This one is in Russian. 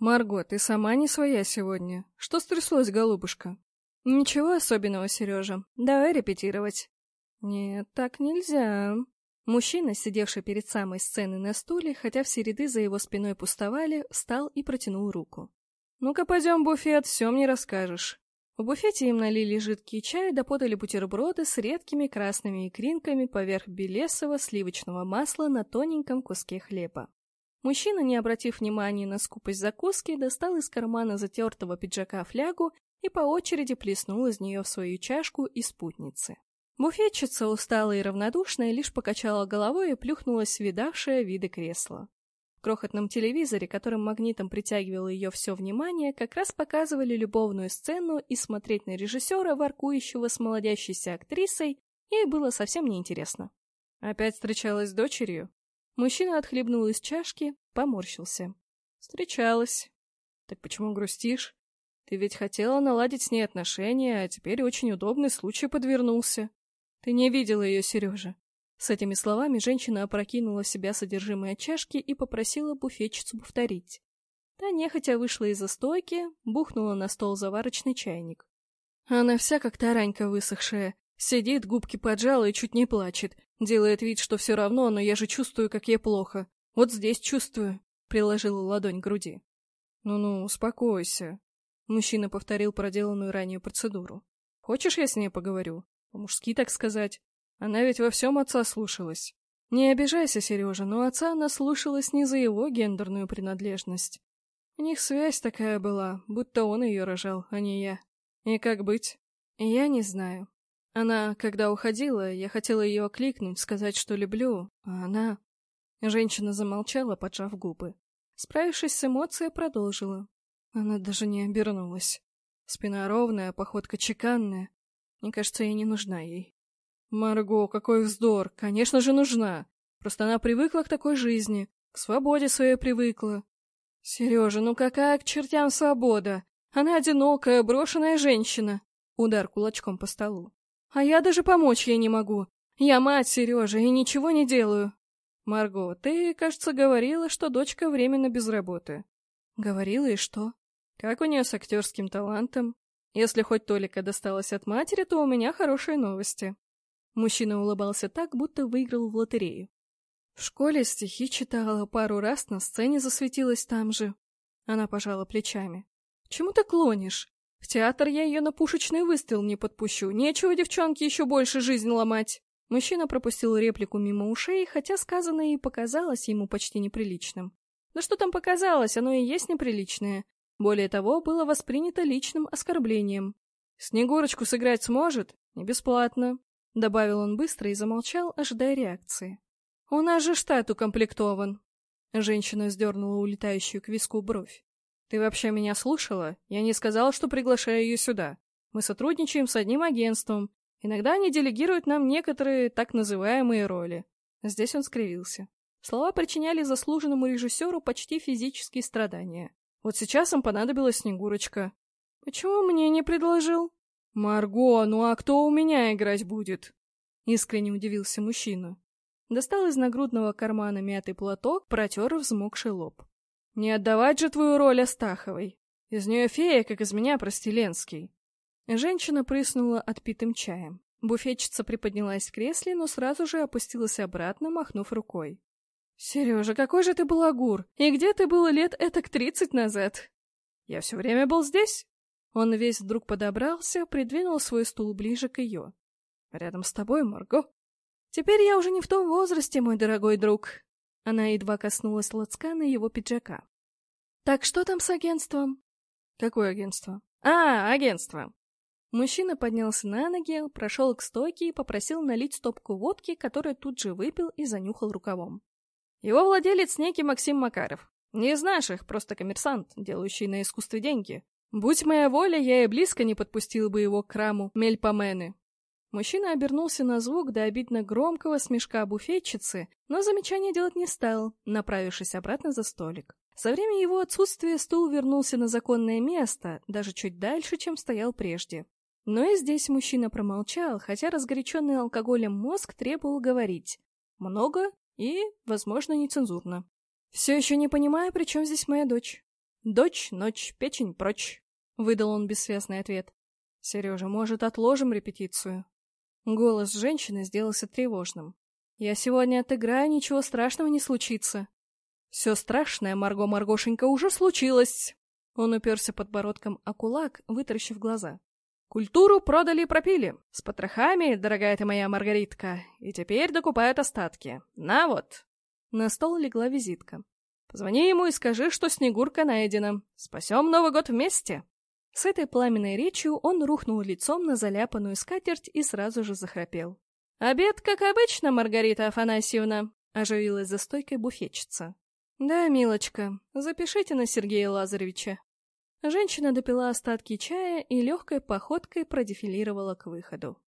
«Марго, ты сама не своя сегодня. Что стряслось, голубушка?» «Ничего особенного, Сережа. Давай репетировать». «Нет, так нельзя». Мужчина, сидевший перед самой сценой на стуле, хотя все ряды за его спиной пустовали, встал и протянул руку. «Ну-ка, пойдем в буфет, все мне расскажешь». В буфете им налили жидкий чай да бутерброды с редкими красными икринками поверх белесого сливочного масла на тоненьком куске хлеба. Мужчина, не обратив внимания на скупость закуски, достал из кармана затертого пиджака флягу и по очереди плеснул из нее в свою чашку и спутницы. Буфетчица, усталая и равнодушная, лишь покачала головой и плюхнулась в видавшее виды кресло. В крохотном телевизоре, которым магнитом притягивало ее все внимание, как раз показывали любовную сцену, и смотреть на режиссера, воркующего с молодящейся актрисой, ей было совсем неинтересно. Опять встречалась с дочерью? Мужчина отхлебнул из чашки, поморщился. Встречалась. Так почему грустишь? Ты ведь хотела наладить с ней отношения, а теперь очень удобный случай подвернулся. Ты не видела ее, Сережа. С этими словами женщина опрокинула в себя содержимое чашки и попросила буфетчицу повторить. Та нехотя вышла из-за стойки, бухнула на стол заварочный чайник. Она вся как таранька высохшая, сидит, губки поджала и чуть не плачет, делает вид, что все равно, но я же чувствую, как ей плохо. Вот здесь чувствую, приложила ладонь к груди. Ну-ну, успокойся. Мужчина повторил проделанную ранее процедуру. Хочешь, я с ней поговорю? По-мужски, так сказать. Она ведь во всем отца слушалась. Не обижайся, Сережа, но отца она слушалась не за его гендерную принадлежность. У них связь такая была, будто он ее рожал, а не я. И как быть? Я не знаю. Она, когда уходила, я хотела ее окликнуть, сказать, что люблю, а она... Женщина замолчала, поджав губы. Справившись с эмоцией, продолжила. Она даже не обернулась. Спина ровная, походка чеканная. Мне кажется, я не нужна ей. Марго, какой вздор! Конечно же, нужна. Просто она привыкла к такой жизни, к свободе своей привыкла. Сережа, ну какая к чертям свобода? Она одинокая, брошенная женщина. Удар кулачком по столу. А я даже помочь ей не могу. Я мать Сережа и ничего не делаю. Марго, ты, кажется, говорила, что дочка временно без работы. Говорила и что? Как у нее с актерским талантом? Если хоть Толика досталось от матери, то у меня хорошие новости. Мужчина улыбался так, будто выиграл в лотерею. В школе стихи читала, пару раз на сцене засветилась там же. Она пожала плечами. «Чему ты клонишь? В театр я ее на пушечный выстрел не подпущу. Нечего девчонке еще больше жизнь ломать». Мужчина пропустил реплику мимо ушей, хотя сказанное и показалось ему почти неприличным. Да что там показалось, оно и есть неприличное. Более того, было воспринято личным оскорблением. «Снегурочку сыграть сможет? Не бесплатно», — добавил он быстро и замолчал, ожидая реакции. «У нас же штат укомплектован». Женщина сдернула улетающую к виску бровь. «Ты вообще меня слушала? Я не сказала, что приглашаю ее сюда. Мы сотрудничаем с одним агентством. Иногда они делегируют нам некоторые так называемые роли». Здесь он скривился. Слова причиняли заслуженному режиссеру почти физические страдания. Вот сейчас им понадобилась Снегурочка. Почему мне не предложил? Марго, ну а кто у меня играть будет? Искренне удивился мужчина. Достал из нагрудного кармана мятый платок, протер взмокший лоб. Не отдавать же твою роль Астаховой. Из нее фея, как из меня простеленский. Женщина прыснула отпитым чаем. Буфетчица приподнялась в кресле, но сразу же опустилась обратно, махнув рукой. «Сережа, какой же ты балагур! И где ты был лет этак тридцать назад?» «Я все время был здесь». Он весь вдруг подобрался, придвинул свой стул ближе к ее. «Рядом с тобой, Марго». «Теперь я уже не в том возрасте, мой дорогой друг». Она едва коснулась лацкана его пиджака. «Так что там с агентством?» «Какое агентство?» «А, агентство!» Мужчина поднялся на ноги, прошел к стойке и попросил налить стопку водки, которую тут же выпил и занюхал рукавом. Его владелец некий Максим Макаров. Не из наших, просто коммерсант, делающий на искусстве деньги. Будь моя воля, я и близко не подпустил бы его к храму Мельпомены. Мужчина обернулся на звук до обидно громкого смешка буфетчицы, но замечания делать не стал, направившись обратно за столик. Со время его отсутствия стул вернулся на законное место, даже чуть дальше, чем стоял прежде. Но и здесь мужчина промолчал, хотя разгоряченный алкоголем мозг требовал говорить. Много и, возможно, нецензурно. Все еще не понимаю, при чем здесь моя дочь. Дочь, ночь, печень прочь, — выдал он бессвязный ответ. Сережа, может, отложим репетицию? Голос женщины сделался тревожным. Я сегодня отыграю, ничего страшного не случится. Все страшное, Марго Маргошенька, уже случилось. Он уперся подбородком о кулак, вытаращив глаза. Культуру продали и пропили. С потрохами, дорогая ты моя Маргаритка. И теперь докупают остатки. На вот. На стол легла визитка. Позвони ему и скажи, что Снегурка найдена. Спасем Новый год вместе. С этой пламенной речью он рухнул лицом на заляпанную скатерть и сразу же захрапел. «Обед, как обычно, Маргарита Афанасьевна», — оживилась за стойкой буфетчица. «Да, милочка, запишите на Сергея Лазаревича». Женщина допила остатки чая и легкой походкой продефилировала к выходу.